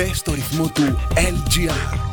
Μπε στο ρυθμό του LGR.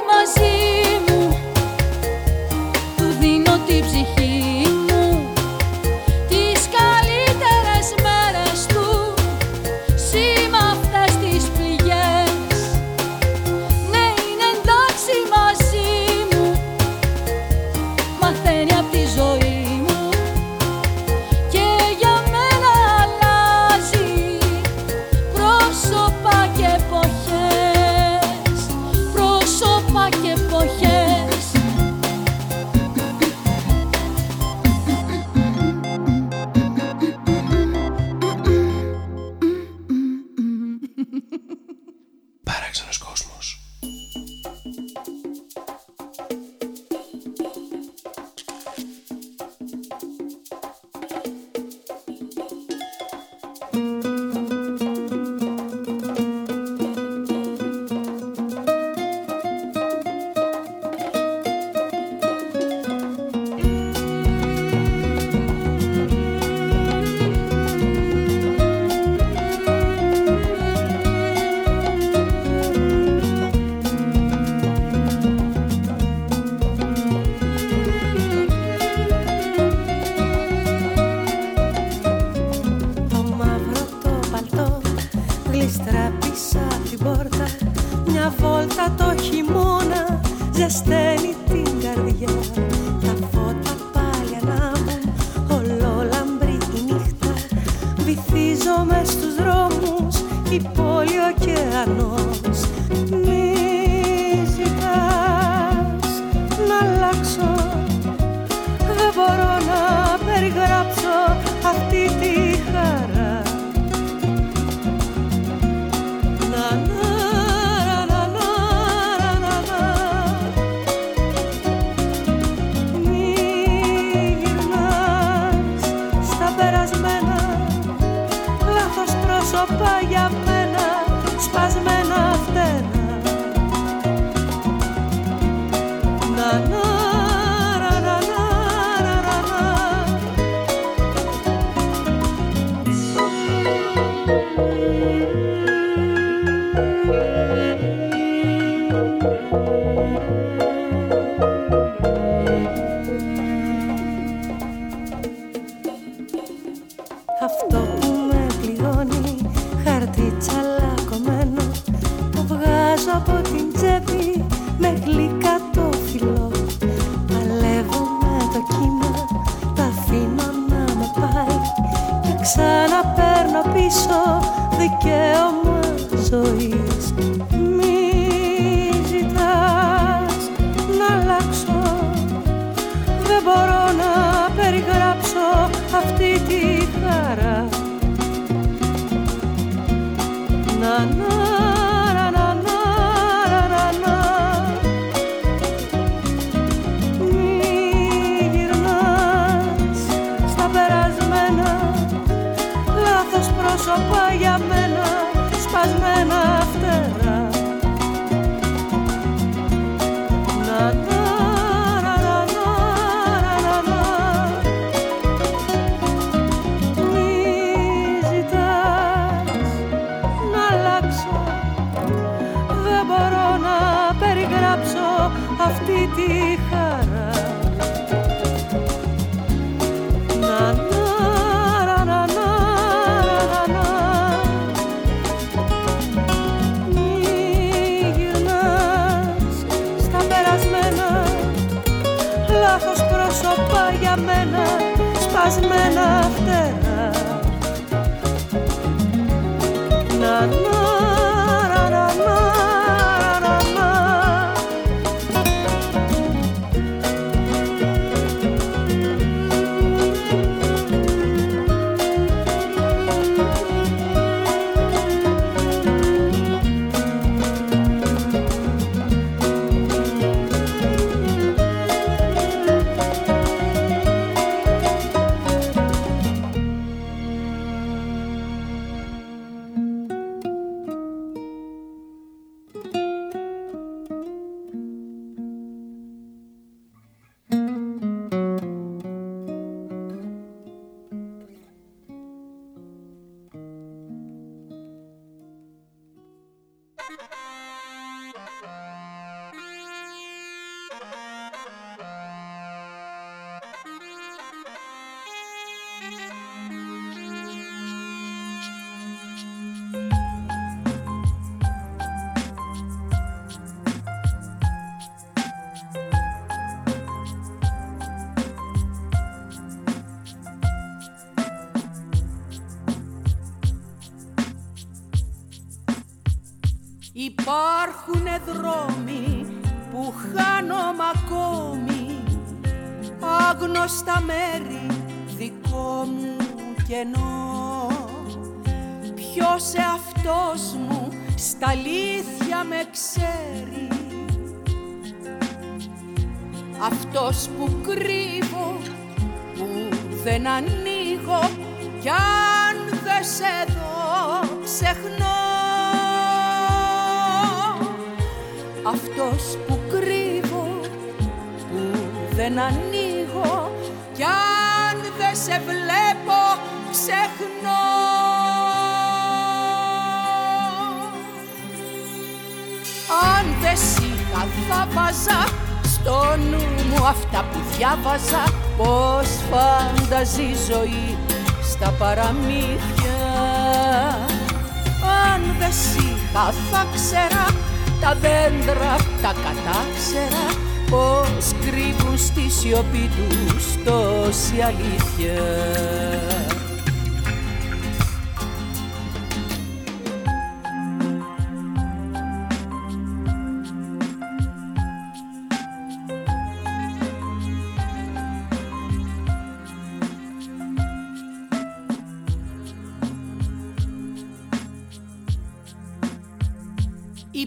Βόλτα το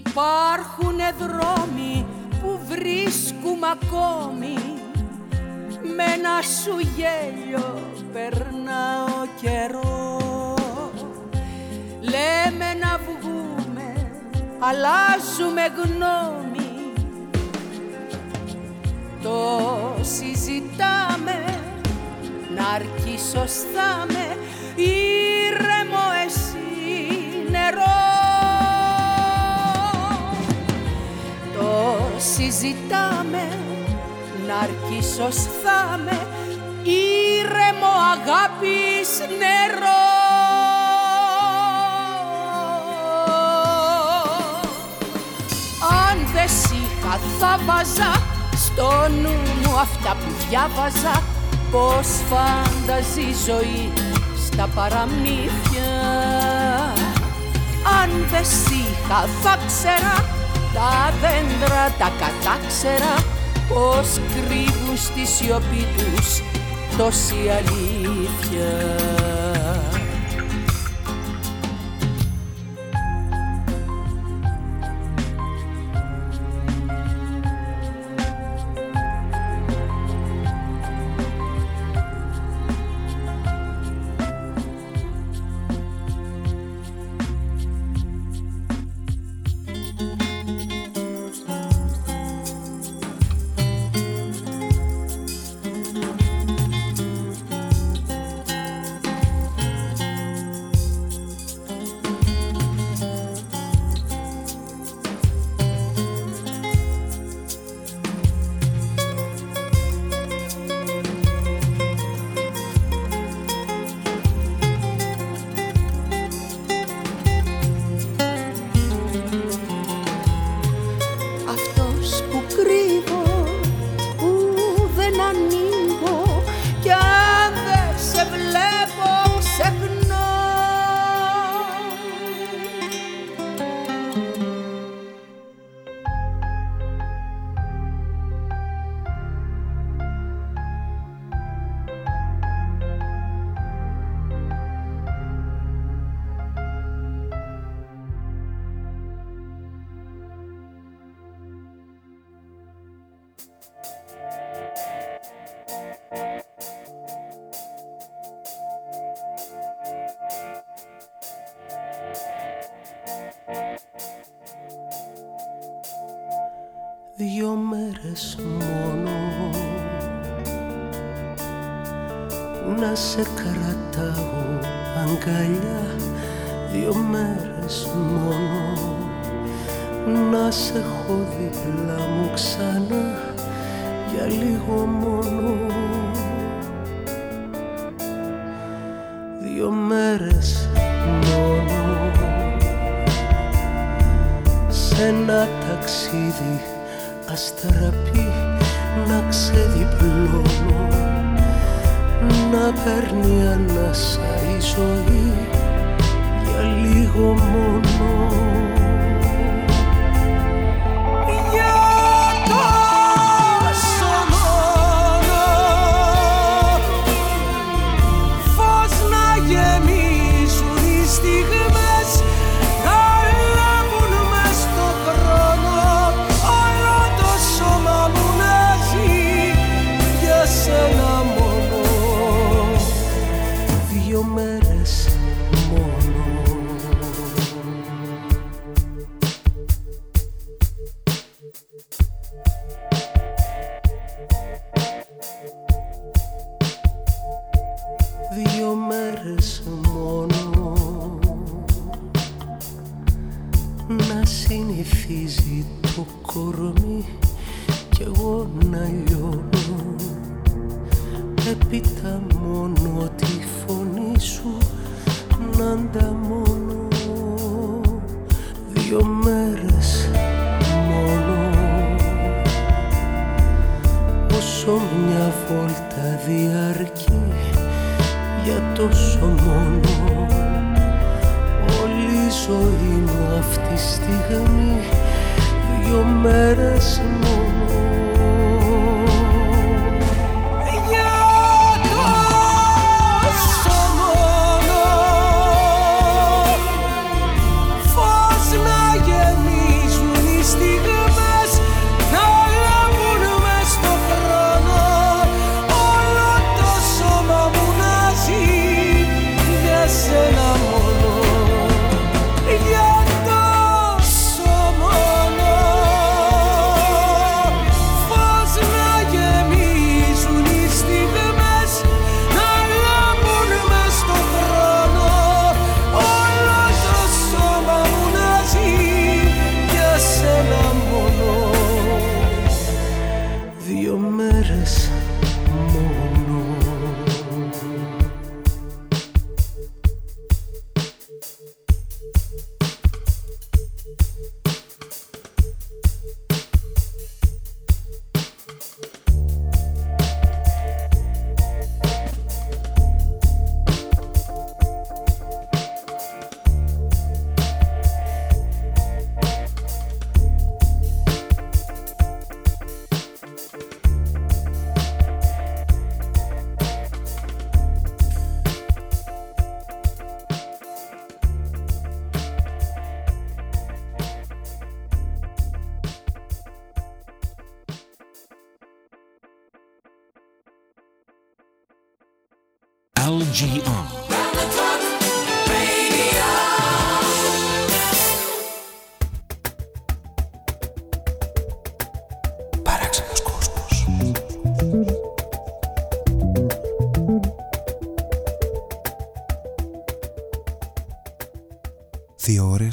Υπάρχουνε δρόμοι που βρίσκουμε ακόμη. Με ένα σου γέλιο περνά ο καιρό. Λέμε να βγούμε, αλλάζουμε γνώμη. Το συζητάμε, να αρκεί σωστά με. Ήρεμο συζητάμε, να αρκεί σωστά με ήρεμο αγάπης νερό. Αν δεν είχα θα βάζα στο νου μου αυτά που διάβαζα. Πως φάνταζε η ζωή στα παραμύθια. Αν δεν είχα θα ξέρα τα δέντρα τα κατάξερα πως κρύβουν στη σιωπή τους τόση αλήθεια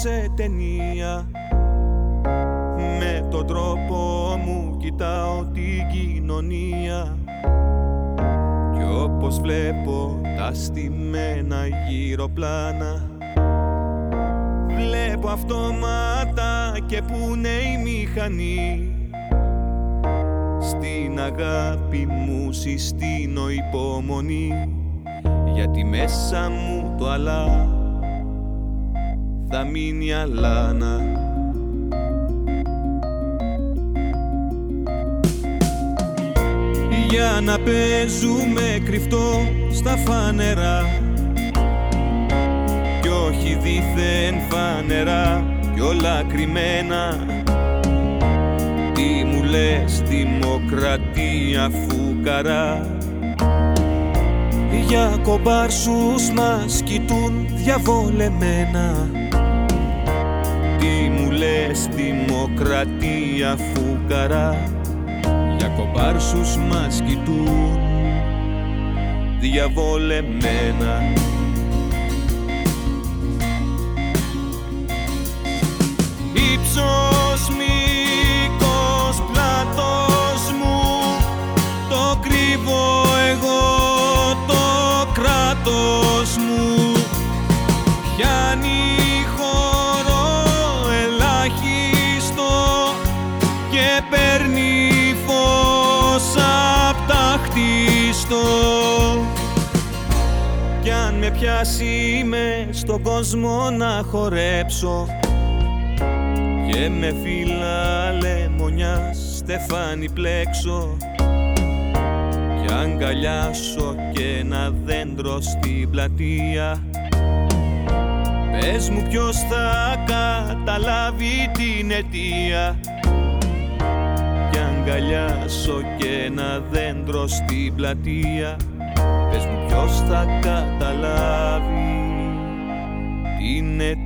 Σε ταινία. Με τον τρόπο μου κοιτάω την κοινωνία. Κι όπως βλέπω τα στημένα γύρω πλάνα Βλέπω αυτόματα και που είναι η μηχανή. Στην αγάπη μου συστήνω υπομονή γιατί μέσα μου το αλλά. Θα μείνει αλάνα Για να παίζουμε κρυφτό στα φανερά. Κι όχι δίθεν φανερά κι όλα κρυμμένα. Τι μου λες δημοκρατία φουκαρά για κομπάρσους μας κοιτούν διαβολεμένα. Λες δημοκρατία φουκαρά για κομπάρσους μας κοιτούν διαβολεμένα κράτος μου. Πιάνει Κι αν με πιάσει με στον κόσμο να χορέψω. Και με φύλλα λεμονιάς στεφάνι πλέξω. Κι αγκαλιάσω και ένα δέντρο στην πλατεία. Πες μου ποιος θα καταλάβει την αιτία. Κι αγκαλιάσω και ένα δέντρο στην πλατεία. Πες μου ποιος θα καταλάβει την αιτία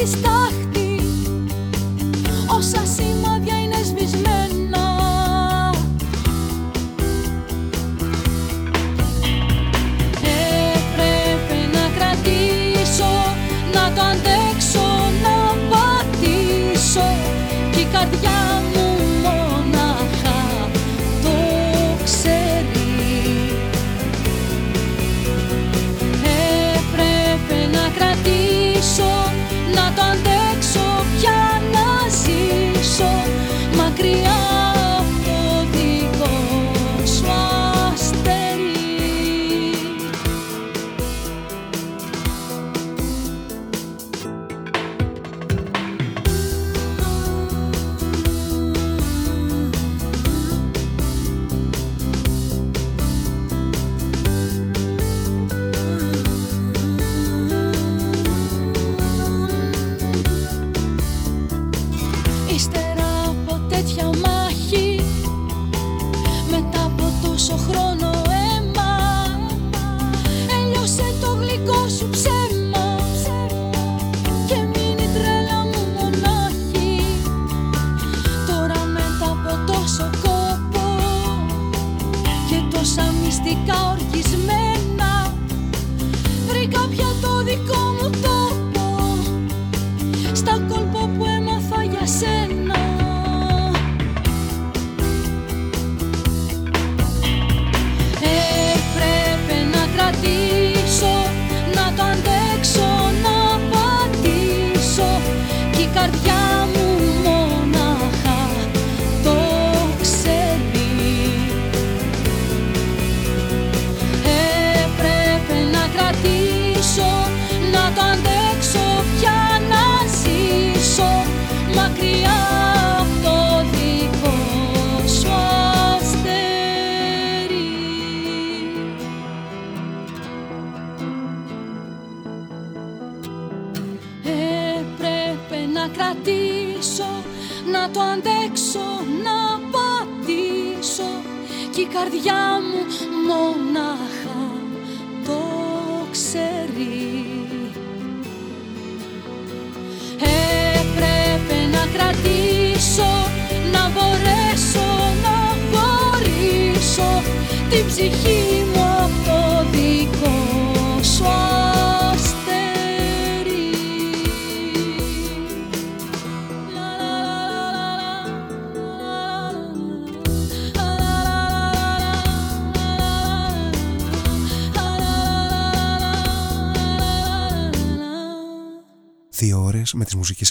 Svaki stakti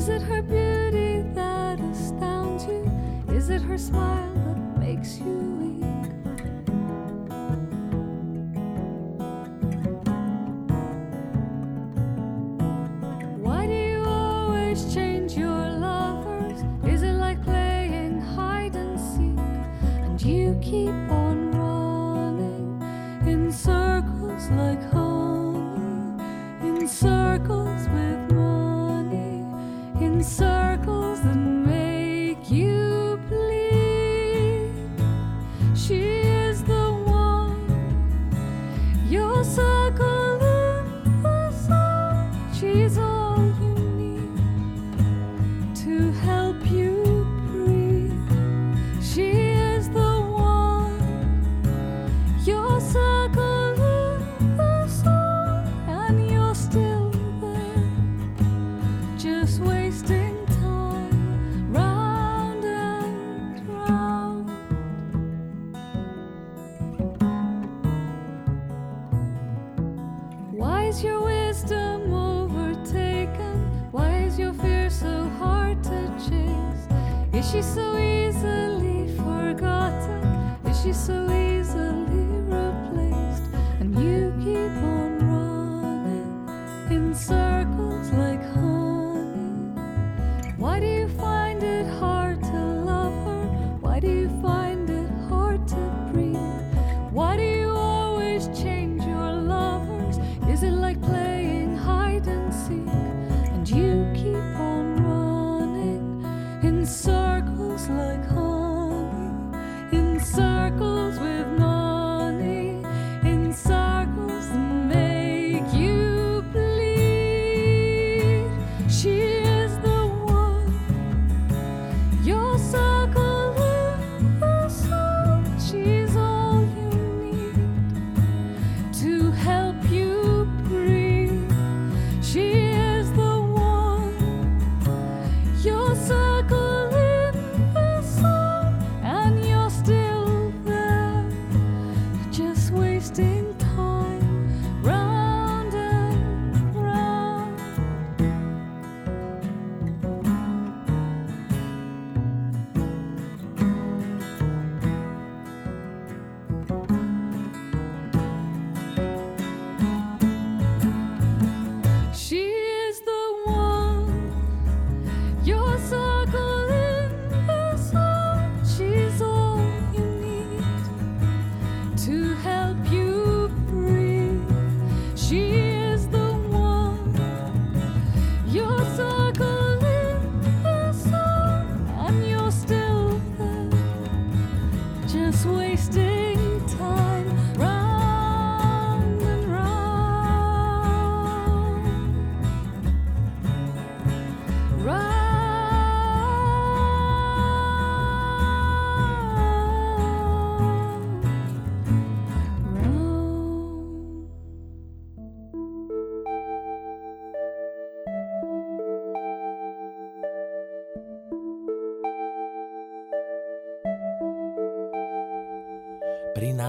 Is it her beauty that astounds you? Is it her smile that makes you?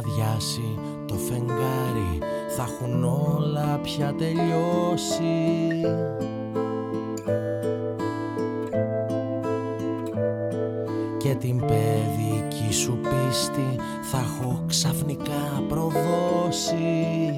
αδειάσει το φεγγάρι θα έχουν όλα πια τελειώσει. Και την παιδική σου πίστη θα έχω ξαφνικά προδώσει.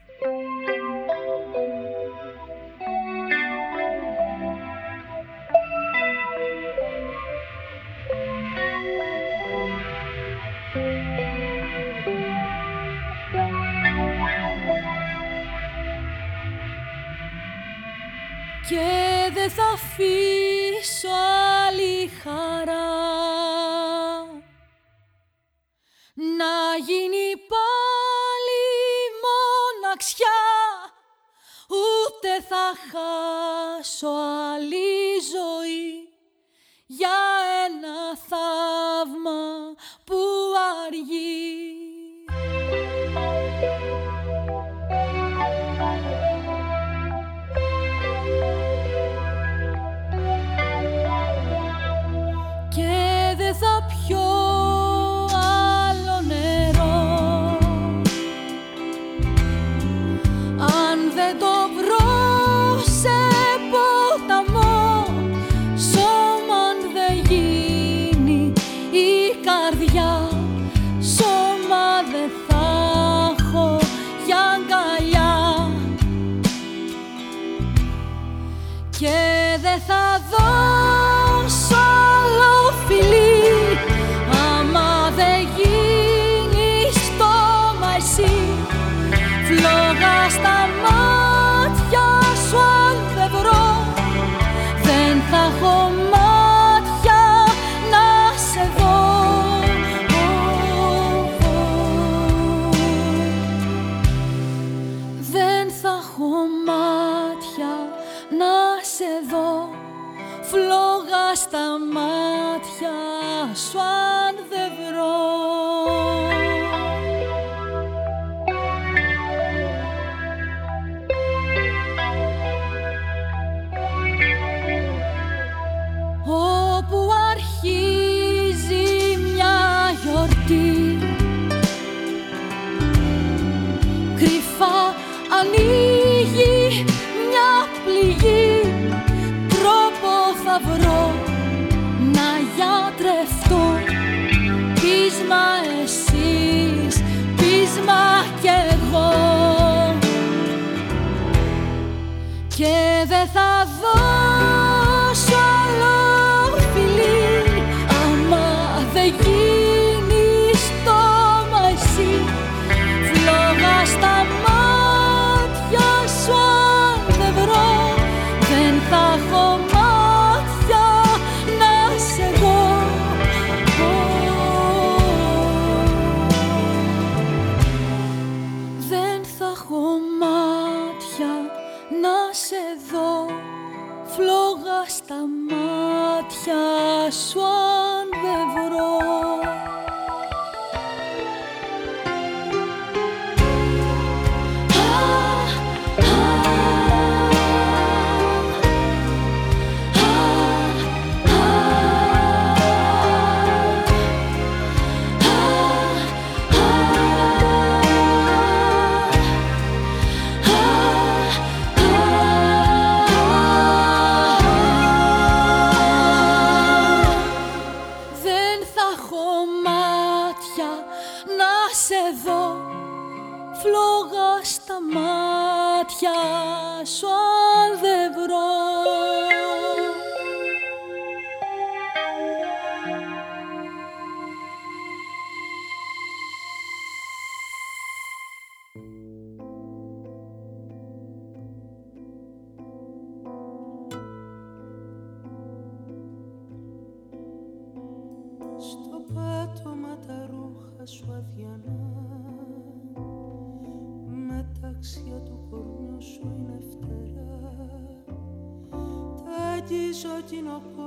de.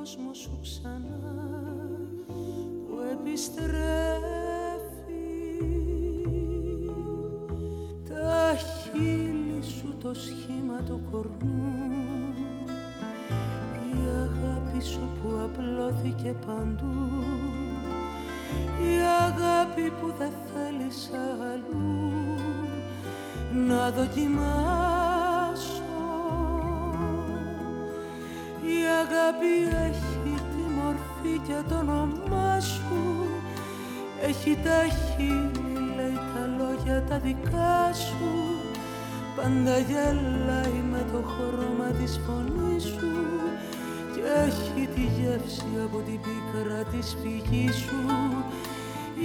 Είναι ο κόσμος σου ξανά Που επιστρέφει. Τα χείλη σου το σχήμα του κορμιού η αγάπη σου που απλώθηκε παντού Η αγάπη που δεν θέλεις αλλού Να δοκιμάσω αγάπη έχει τη μορφή και το όνομά σου. Έχει τα χείλη, λέει τα λόγια τα δικά σου. Πάντα γελάει με το χρώμα της φωνής σου. Και έχει τη γεύση από την πίκρα της φυγής σου.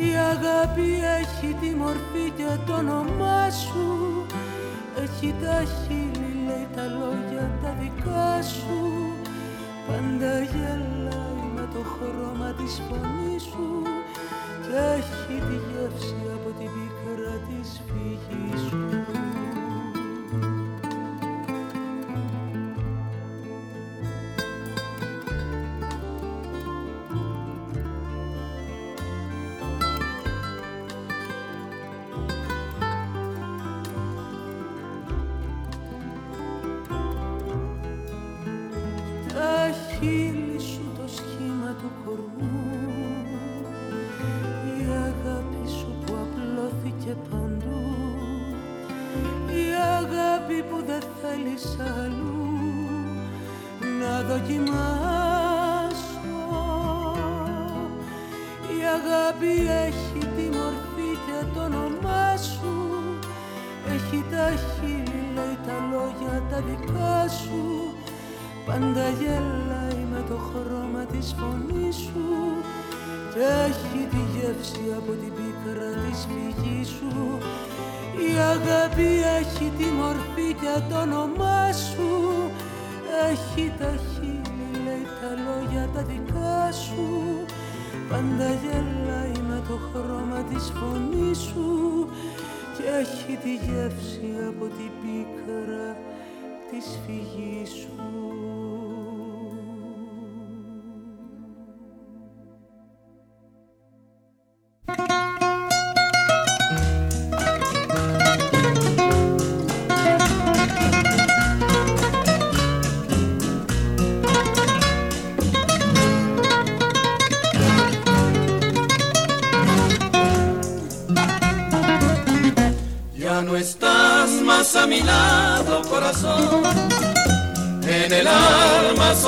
Η αγάπη έχει τη μορφή και το όνομά σου. Έχει τα χείλη, λέει τα λόγια τα δικά σου πάντα γελάει με το χρώμα της φωνής σου και έχει τη γεύση από την πίκρα της φυγής σου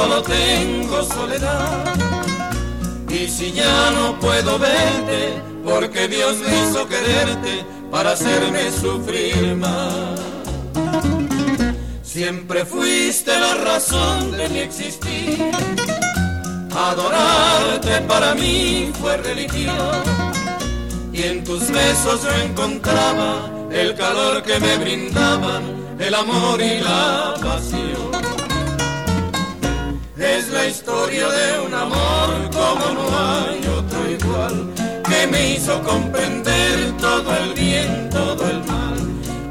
solo tengo soledad. Y si ya no puedo verte, porque Dios me hizo quererte para hacerme sufrir más. Siempre fuiste la razón de mi existir. Adorarte para mí fue religión. Y en tus besos yo encontraba el calor que me brindaban, el amor y la pasión. Es la historia de un amor como no hay otro igual, que me hizo comprender todo el bien, todo el mal,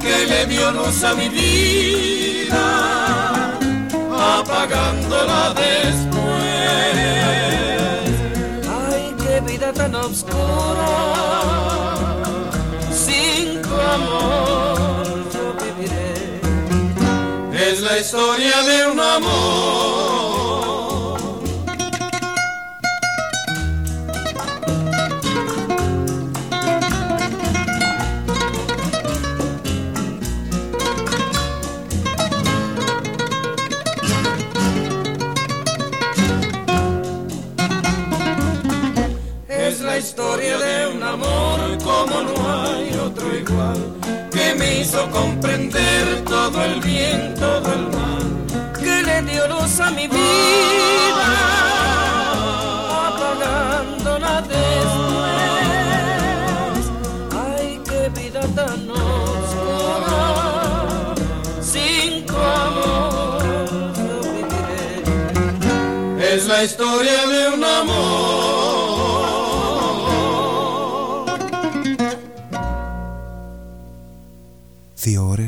que le dio luz a mi vida, apagándola después. Ay, qué vida tan oscura amor yo viviré. Es la historia de un amor. Como no hay otro igual, que me hizo comprender todo el bien, todo el mal, que le dio luz a mi vida, apagándola después. Ay, qué vida tan oscura, sin amor viviré. Es la historia de un amor.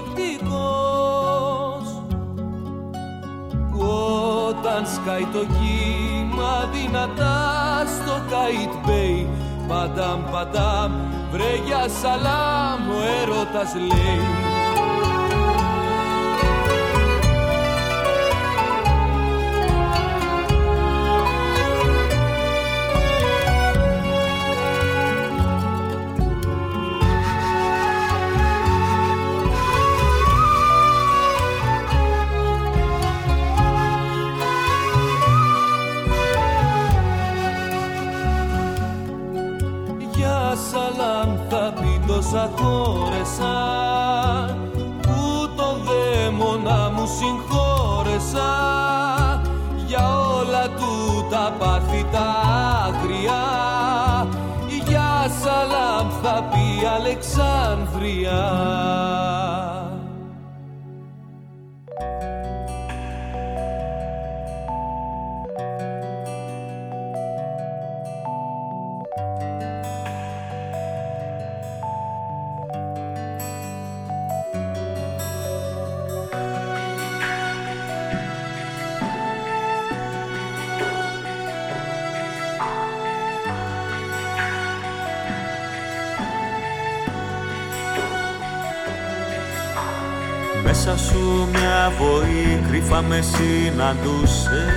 Τόσο ανθεκτικός που όταν σκάει το κύμα δυνατά στο Καϊτ Μπέι Παντάμ, παντάμ, βρε يا سلام ο έρωτας λέει θα πει τόσα χώρεσαν που το δαίμονα μου συγχώρεσα. Για όλα του τα πάθη τα άγρια για σαλάμ θα πει Αλεξάνδρεια μια βοή κρύφα με συναντούσε.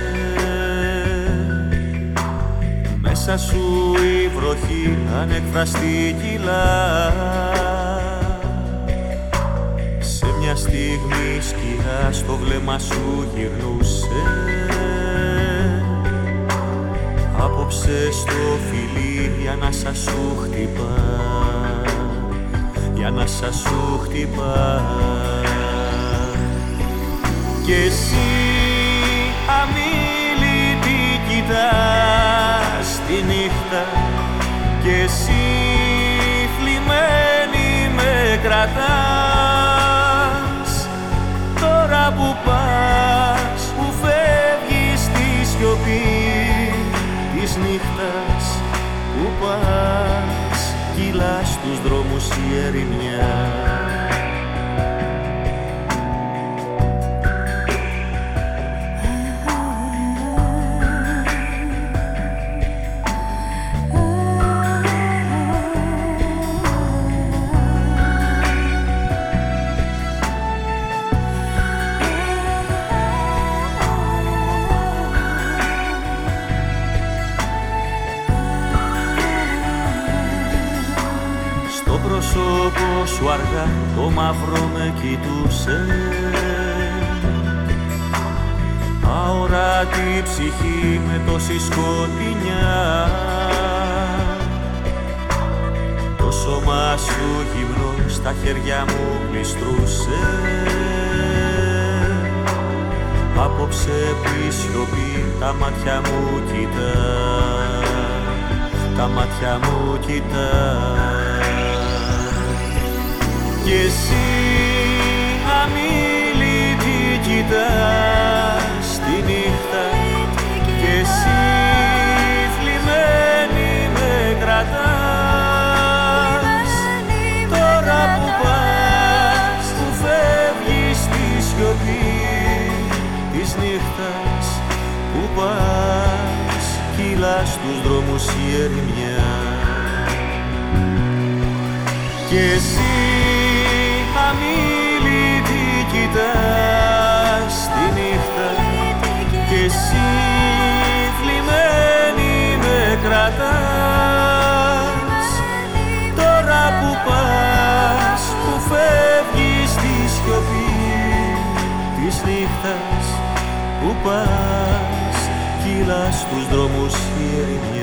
Μέσα σου η βροχή ανεκφραστή κυλά. Σε μια στιγμή σκιά στο βλέμμα σου γυρνούσε. Απόψε στο φιλί η ανάσα σου χτυπά. Η ανάσα σου χτυπά κι εσύ αμήλυτη κοιτάς τη νύχτα Κι εσύ θλιμμένη με κρατάς. Τώρα που πας, που φεύγεις στη σιωπή της νύχτας Που πας, κυλάς τους δρόμους η ερημιά σου αργά το μαύρο με κοιτούσε. Αοράτη ψυχή με τόση σκοτεινιά. Το σώμα σου γυμνό στα χέρια μου γλιστρούσε. Απόψε που η σιωπή τα μάτια μου κοιτά. Τα μάτια μου κοιτά και εσύ αμήλυτη κοιτάς τη νύχτα και εσύ θλιμμένη με κρατάς. Τώρα που πας που φεύγεις στη σιωπή της νύχτας Που πας κυλάς στου δρόμους η ερημιά. Κι εσύ χαμηλή τι κοιτάς τη νύχτα και εσύ θλιμμένη με κρατάς. Τώρα που πας που φεύγεις τη σιωπή της νύχτας που πας κυλάς στους δρόμους χειρινά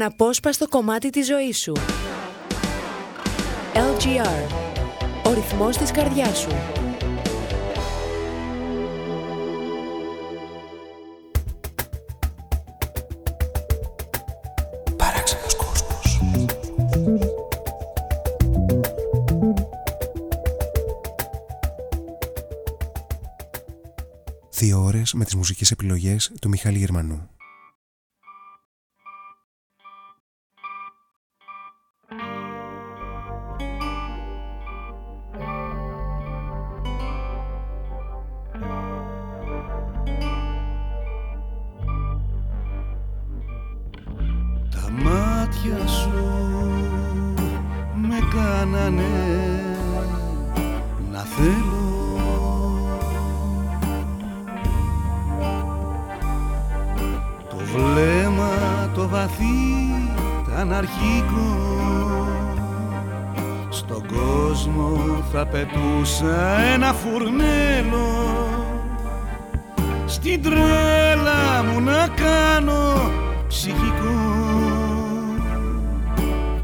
αναπόσπαστο κομμάτι της ζωής σου. LGR. Ο ρυθμός της καρδιάς σου. Δύο ώρες με τις μουσικές επιλογές του Μιχάλη Γερμανού. φουρνέλο. Στην τρέλα μου να κάνω ψυχικό.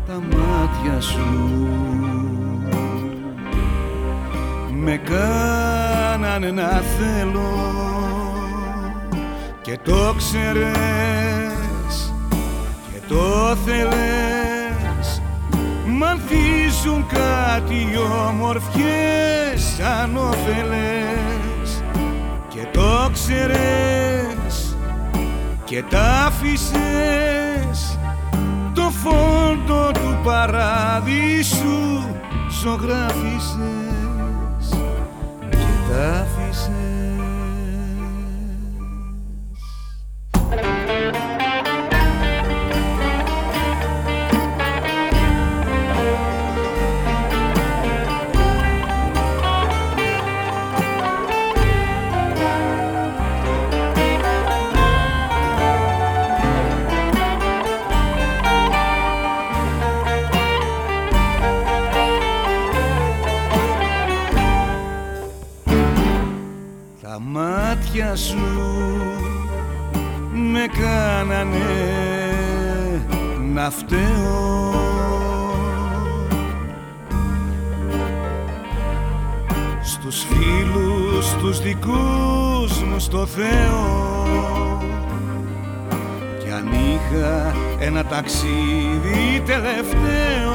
Τα μάτια σου με κάνανε να θέλω. Και το ξέρες και το θέλες. Αλλάζουν κάτι ομορφιές σαν όφελες. Και το ξέρες και τα άφησες. Το φόντο του παράδεισου ζωγράφισες Και τα άφησες. να φταίω Στους φίλους, τους δικούς μου στο Θεό. Κι αν είχα ένα ταξίδι τελευταίο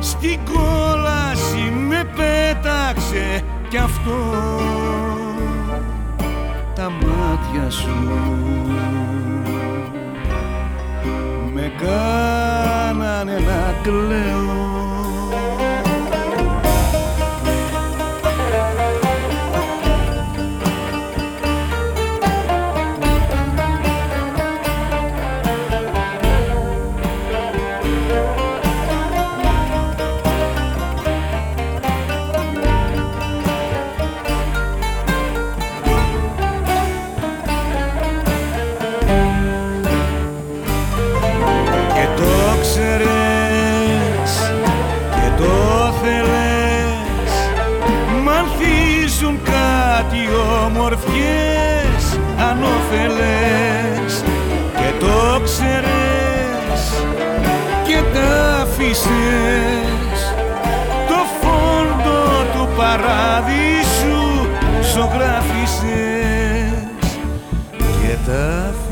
Στην κόλαση με πέταξε κι αυτό. Τα μάτια σου κάνανε να κλαίω και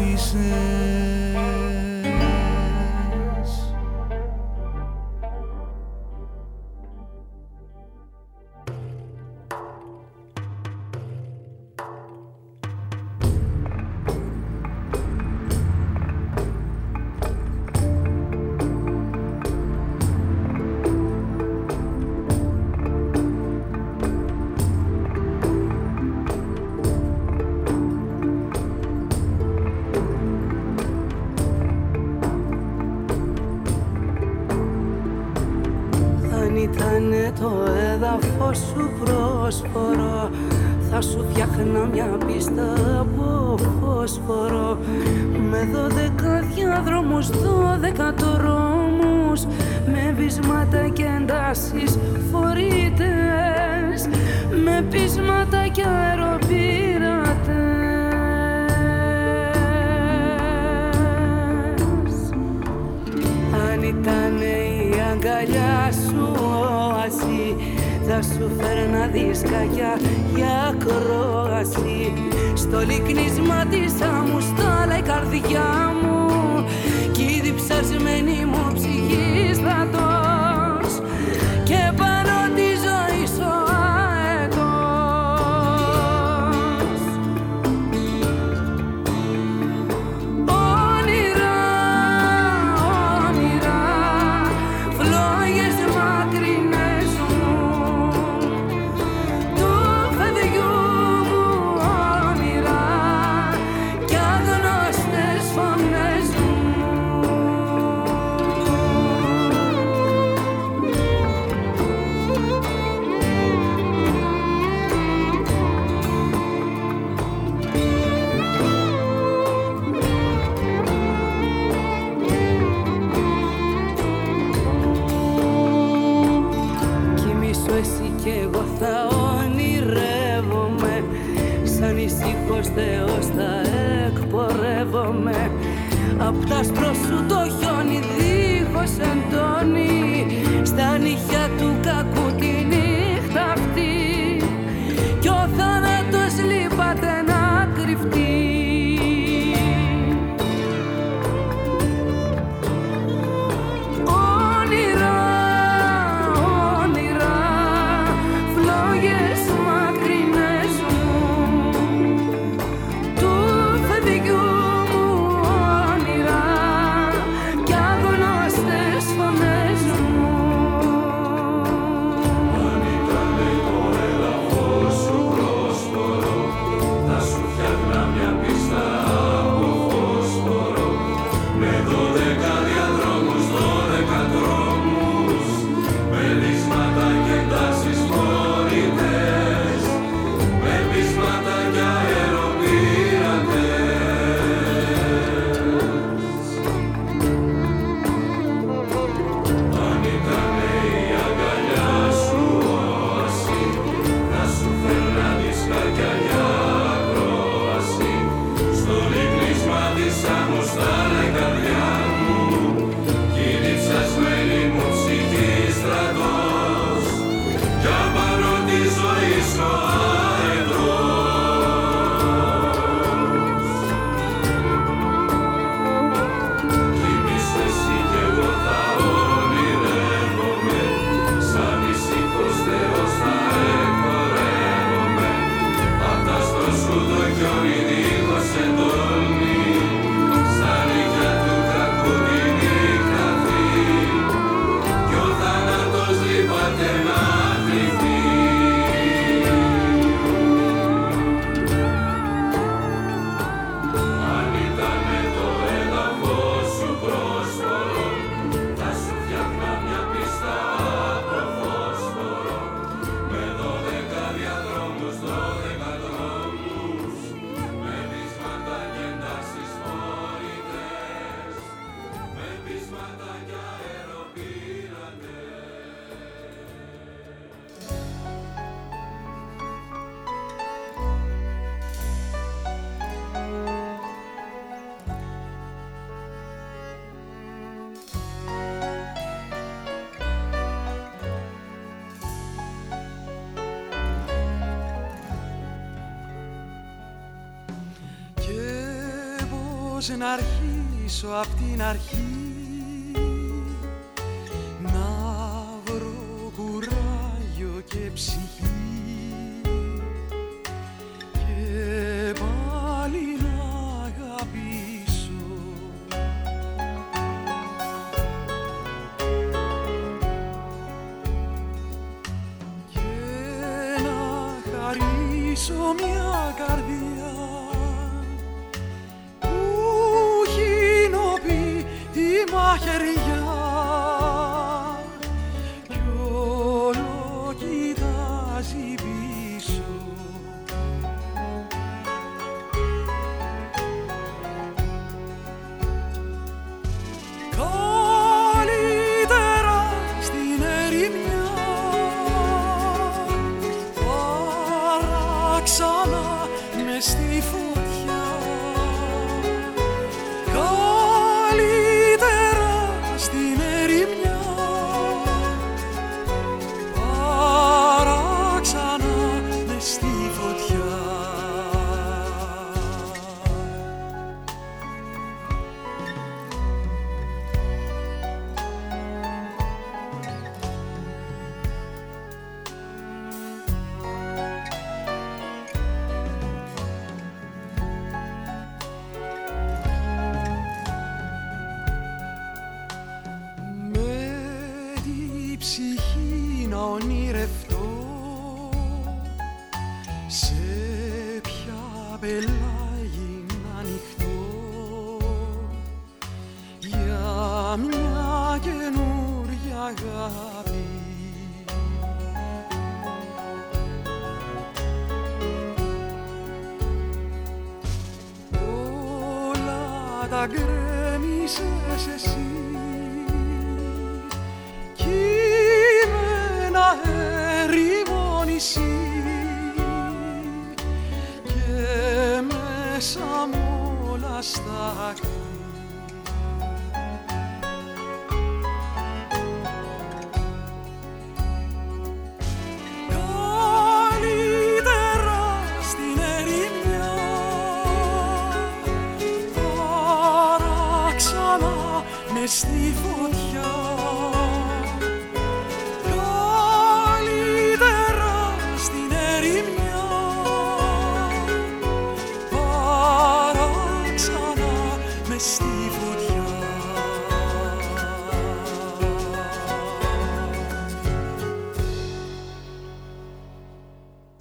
να αρχίσω απ'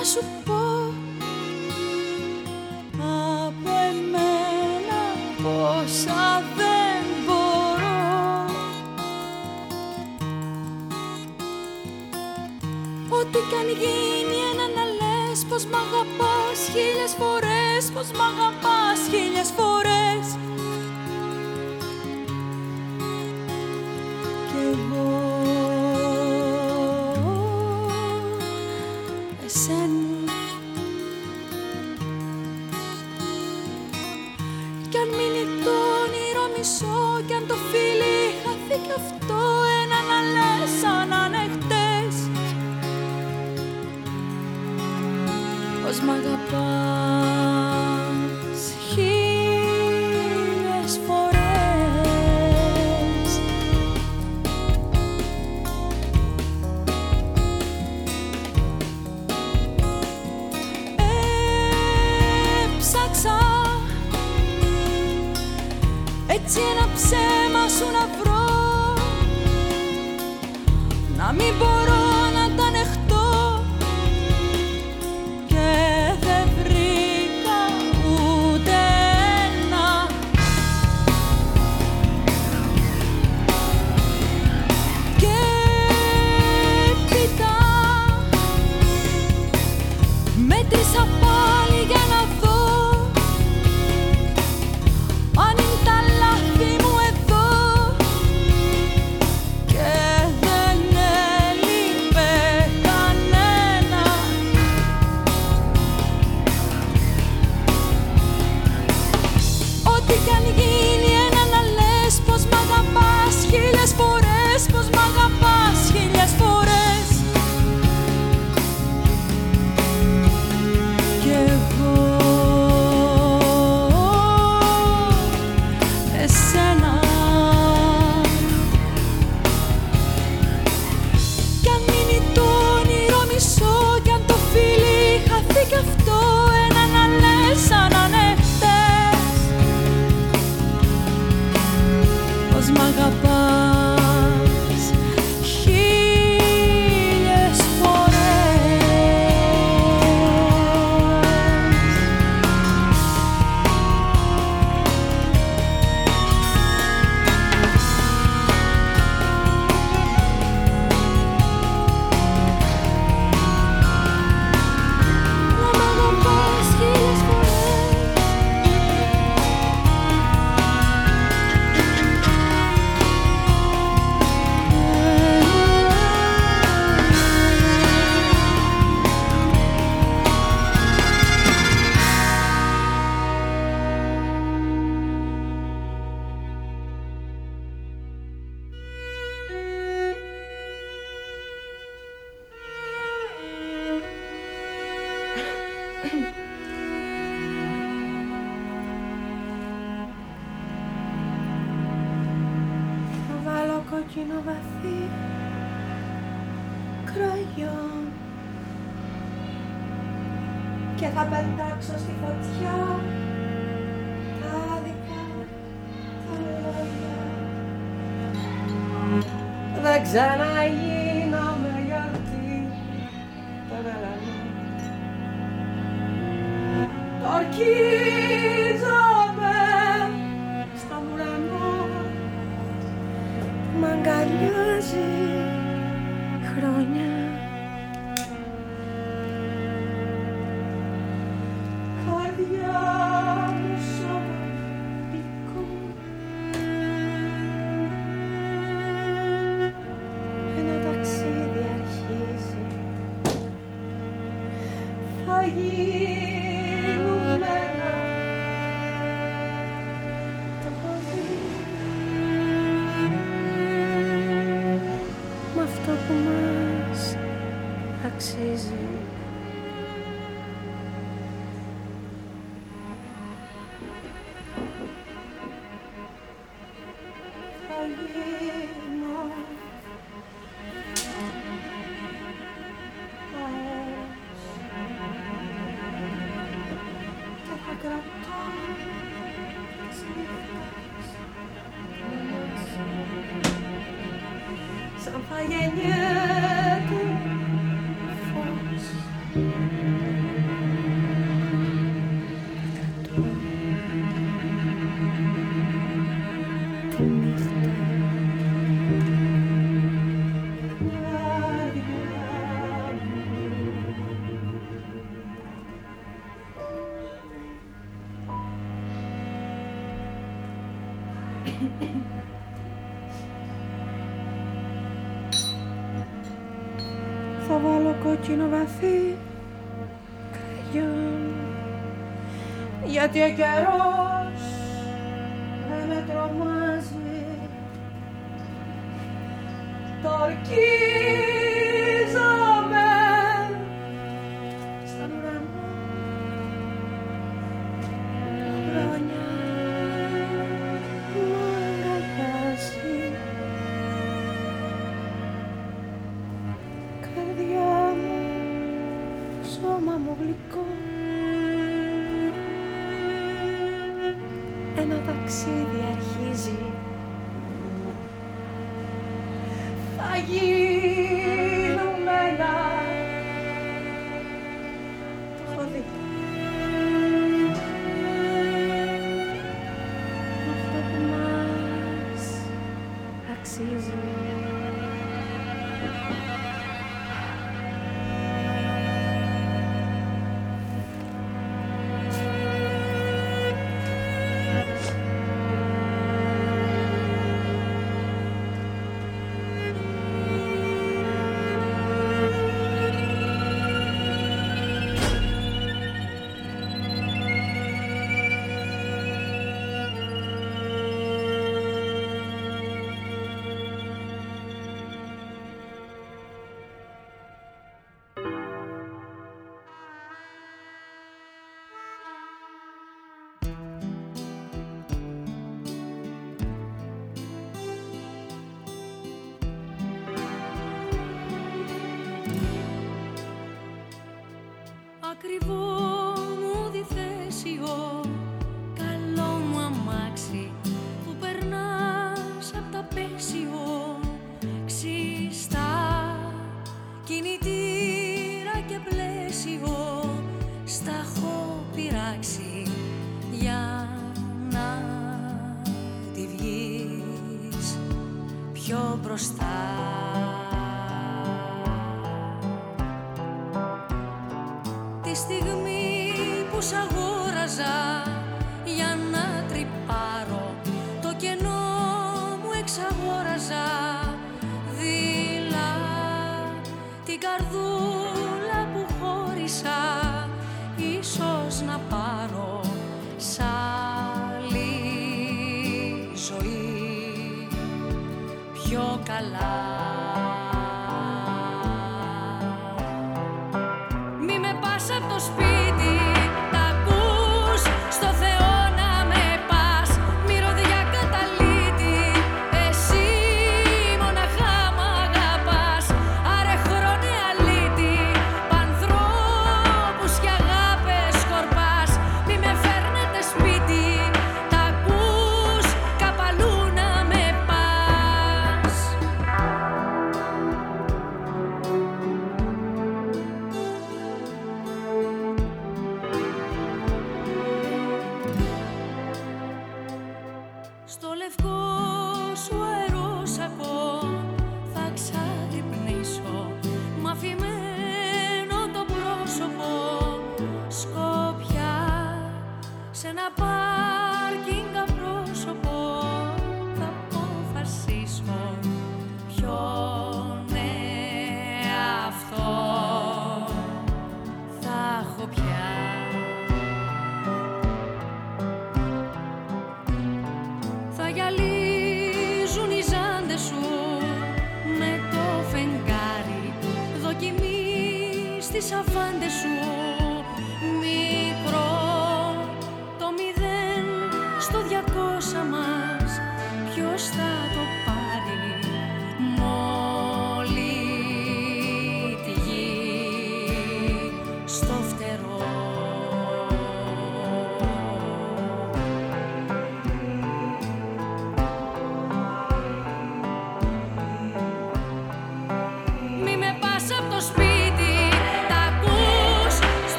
να σου πω. Από εμένα πόσα δεν μπορώ. Ό,τι κι αν γίνει ένα να λες πως μ' αγαπάς χίλιες φορές πως μ' αγαπάς. και θα πετάξω στη φωτιά τα δικά τα λόγια. Δεν ξαναγεί. κοκκινοβαθή κραγιόν. Γιατί ο καιρός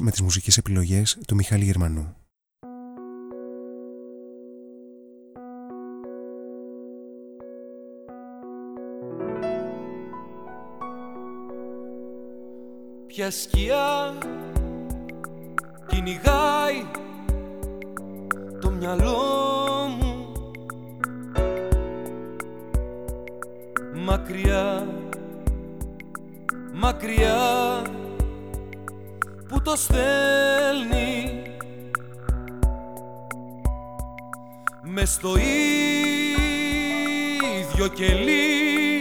με τις μουσικές επιλογές του Μιχάλη Γερμανού. Ποια σκιά κυνηγάει το μυαλό μου μακριά, μακριά που το στέλνει. Μες στο ίδιο κελί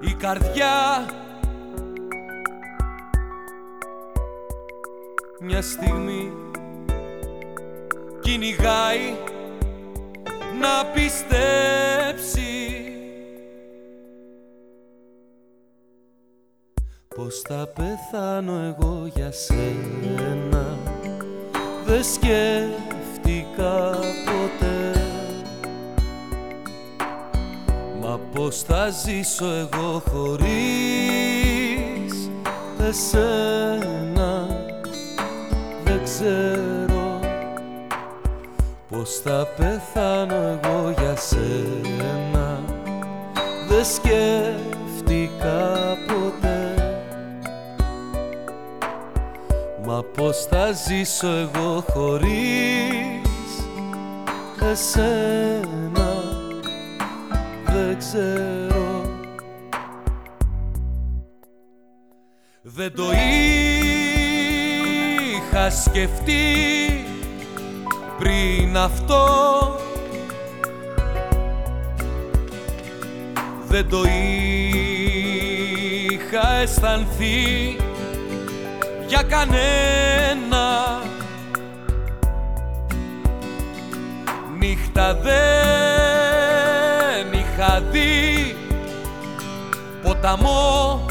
η καρδιά. Μια στιγμή κυνηγάει να πιστέψει Πως θα πεθάνω εγώ για σένα; Δεν σκέφτηκα ποτέ. Μα πως θα ζήσω εγώ χωρίς εσένα; Δεν ξέρω. Πως θα πεθάνω εγώ για σένα; Δεν σκέφτηκα ποτέ Μα πώς θα ζήσω εγώ χωρίς εσένα Δεν ξέρω. Δεν το είχα σκεφτεί πριν αυτό. Δεν το είχα αισθανθεί για κανένα. Νύχτα δεν είχα δει ποταμό.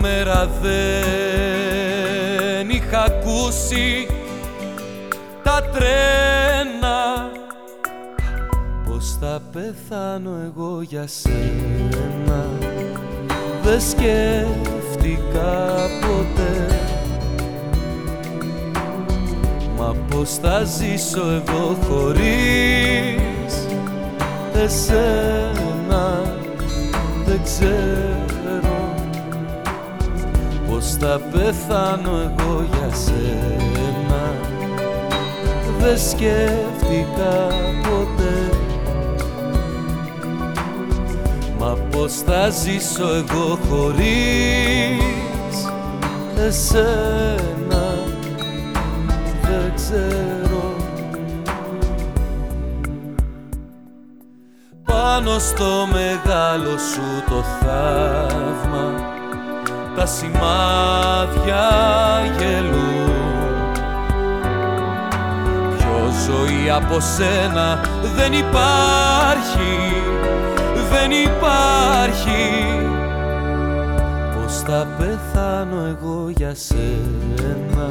Μέρα δεν είχα ακούσει τα τρένα. Πως θα πεθάνω εγώ για σένα; Δεν σκέφτηκα ποτέ. Μα πως θα ζήσω εγώ χωρίς εσένα δεν ξέρω. Πως θα πεθάνω εγώ για σένα. Δεν σκέφτηκα ποτέ Μα πως θα ζήσω εγώ χωρίς εσένα; Δεν ξέρω. Πάνω στο μεγάλο σου το θαύμα τα σημάδια γελούν. Πιο ζωή από σένα δεν υπάρχει, δεν υπάρχει. Πώς θα πεθάνω εγώ για σένα.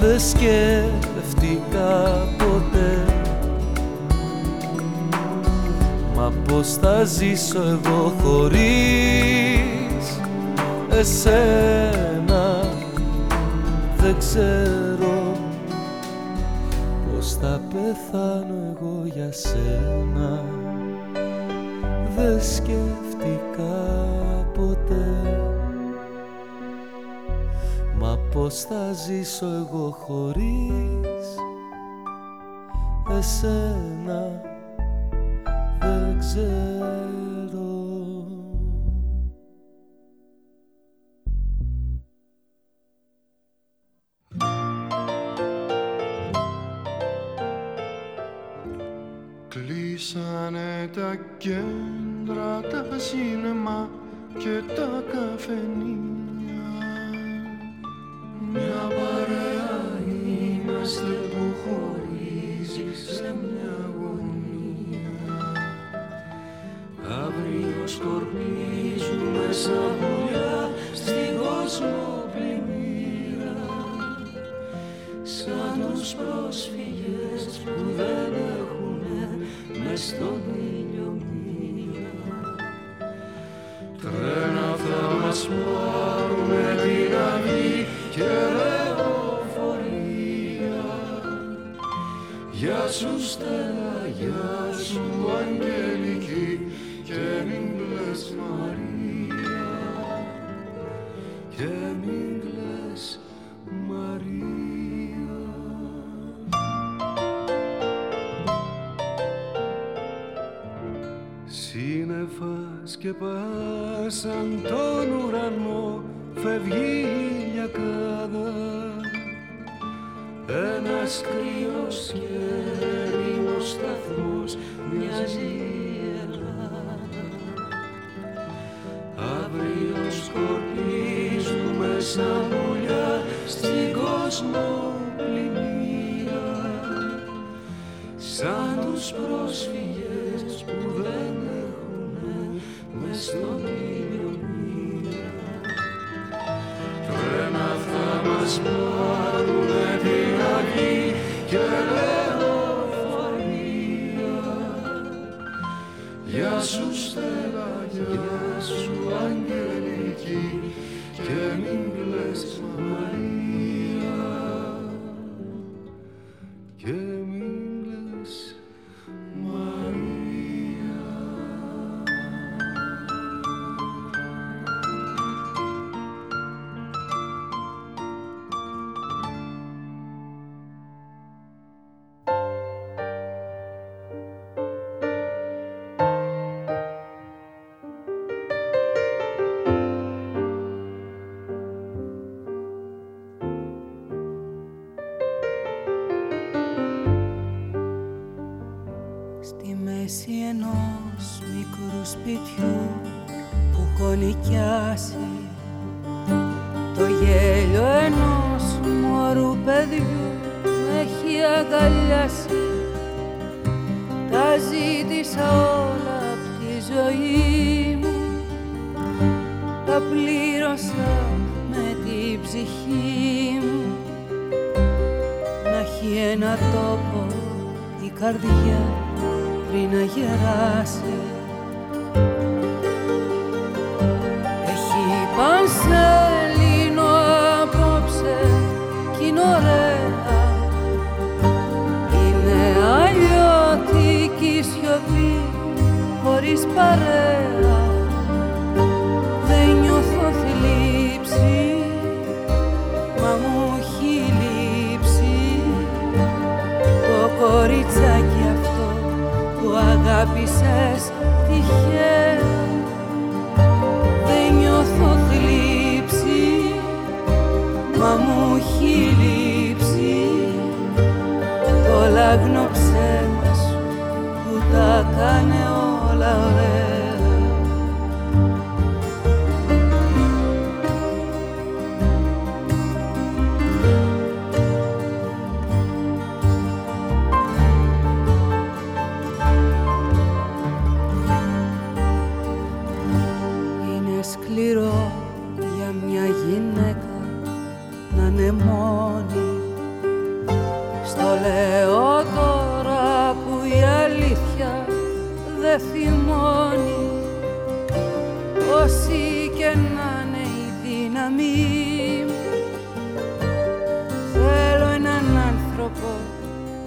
Δεν σκέφτηκα ποτέ. Μα πώς θα ζήσω εγώ χωρίς εσένα. Δεν ξέρω πώς θα πεθάνω εγώ για σένα Δεν σκέφτηκα ποτέ. Μα πώς θα ζήσω εγώ χωρίς εσένα δεν ξέρω. Κλείσανε τα κέντρα, τα σίνεμα και τα καφενεία. Μια παρέα είμαστε που χωρίζει σε μια γωνία. Αύριο σκορπίζουμε σαν πουλιά στην κόσμο πλημμύρα Σαν τους πρόσφυγες που δεν έχουνε μες στον Τρένα θα μας πάρουνε την αυγή και λεωφορεία. Γεια σου Στέλλα, γεια σου Αγγελική και μην κλαις Μαρία. Και μην κλαις Μαρία Σύννεφα σκεπάσαν τον ουρανό φεύγει η λιακάδα ένας κρύος και έρημος σταθμός μοιάζει η Ελλάδα Αύριο σκορπίζουμε σαν πουλιά στην κόσμο πλημμύρα. Σαν τους πρόσφυγες θα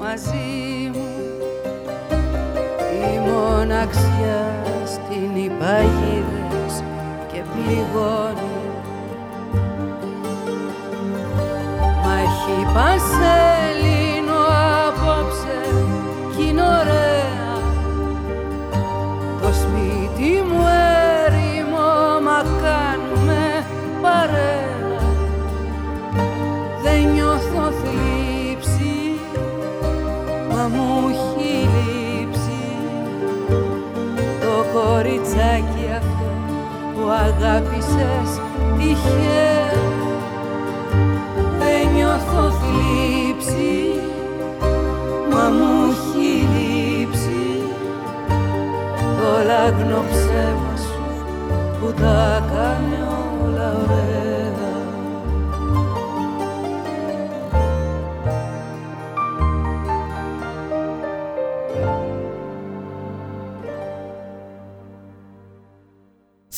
μαζί μου. Η μοναξιά στην υπαγίδες και πληγώνει. Μα έχει αγάπησες τυχαία. Δεν νιώθω θλίψη μα μου έχει λείψει. Το λάγνο ψέμα σου που τα κάνει όλα ωραία.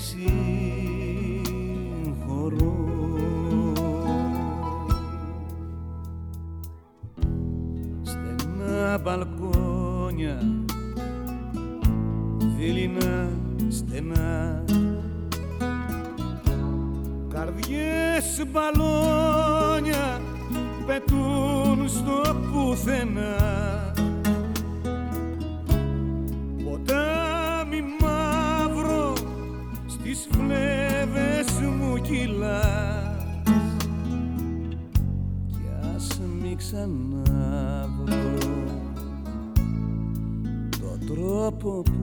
συγχωρώ. Στενά μπαλκόνια, Δίληνα στενά. Καρδιές μπαλόνια πετούν στο πουθενά. Ξαναβρω το τρόπο που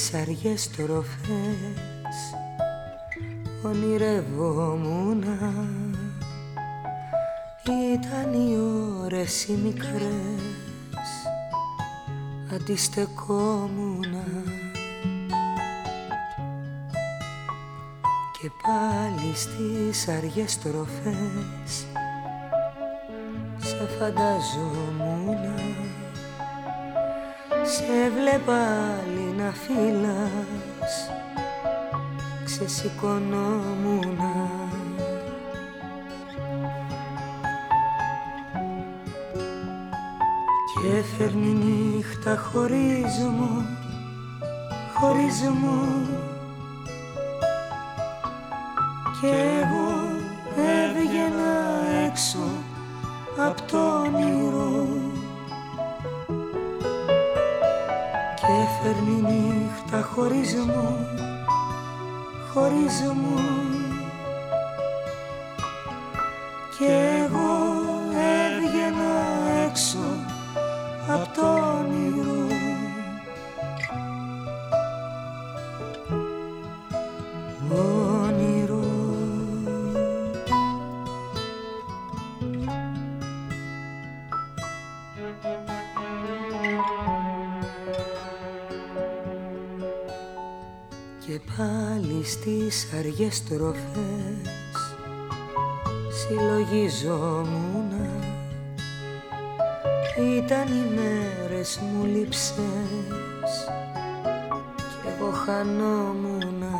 στις αργές τροφές. Ονειρευόμουνα. Ήταν οι ώρες οι μικρές. Αντιστεκόμουνα. Και πάλι στις αργές τροφές. Σε φανταζόμουνα σε βλέπα άλλη να φύλας Ξεσηκωνόμουνα Και φέρνει νύχτα χωρίς μου Χωρίς μου Κι εγώ έβγαινα έξω Απ' το όνειρο φέρνει νύχτα χωρίς μου Χωρίς μου. Κι αργές τροφές Συλλογιζόμουνα. Ήταν οι μέρες μου λείψες. Κι εγώ χανόμουνα.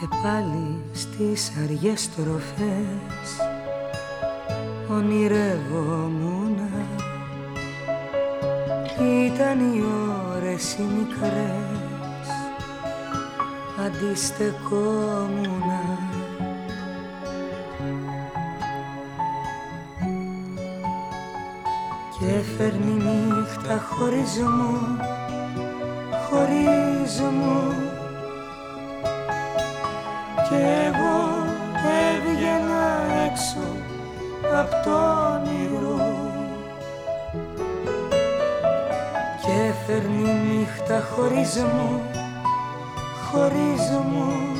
Και πάλι στις αργές τροφές Ονειρεύομουνα. Ήταν οι ώρες οι μικρές Αντιστεκόμουνα. Κι και φέρνει νύχτα χωρίς μου, χωρίς μου και εγώ έβγαινα έξω απ' το όνειρο και φέρνει νύχτα χωρίς μου,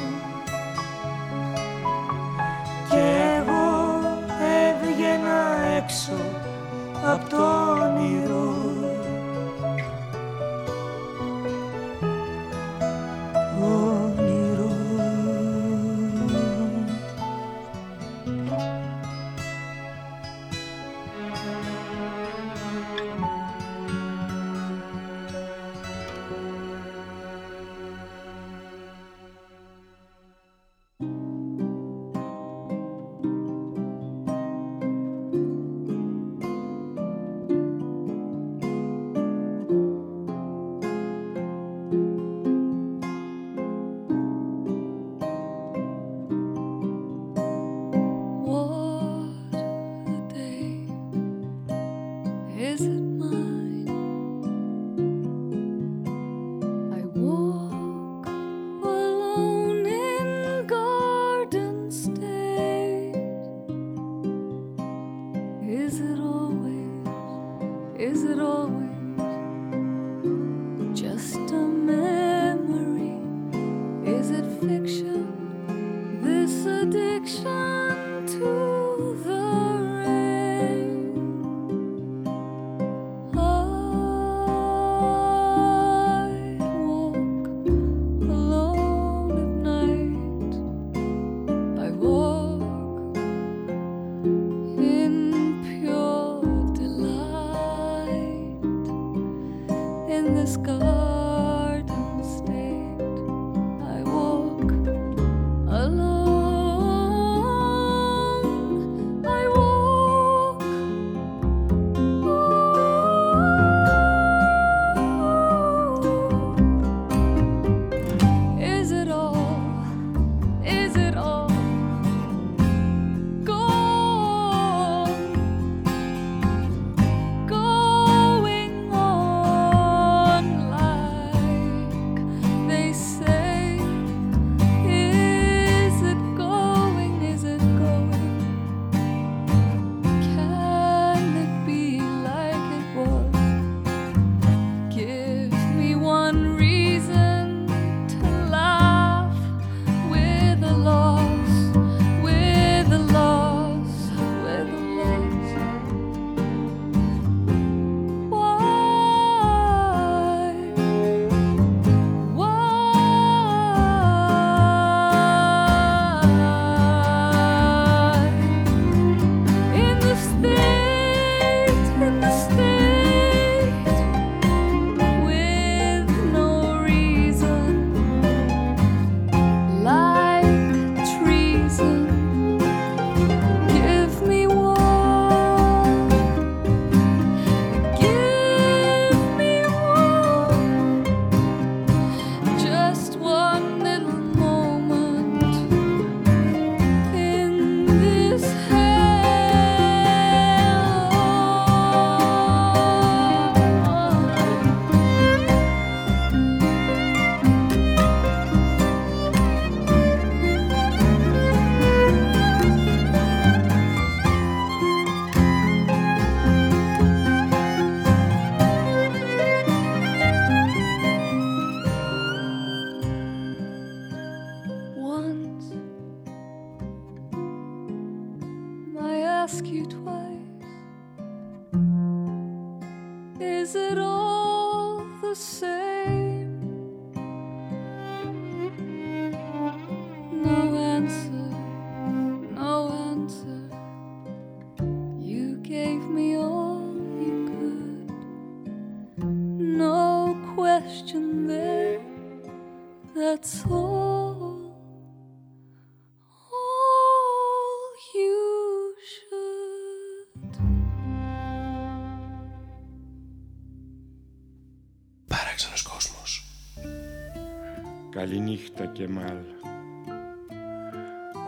Κεμάλ.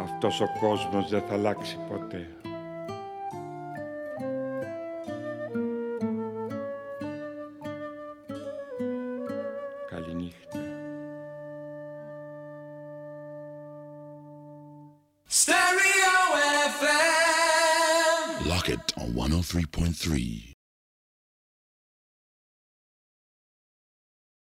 Αυτός ο κόσμος δεν θα αλλάξει ποτέ. Καληνύχτα. Stereo FM. Lock it on 103.3.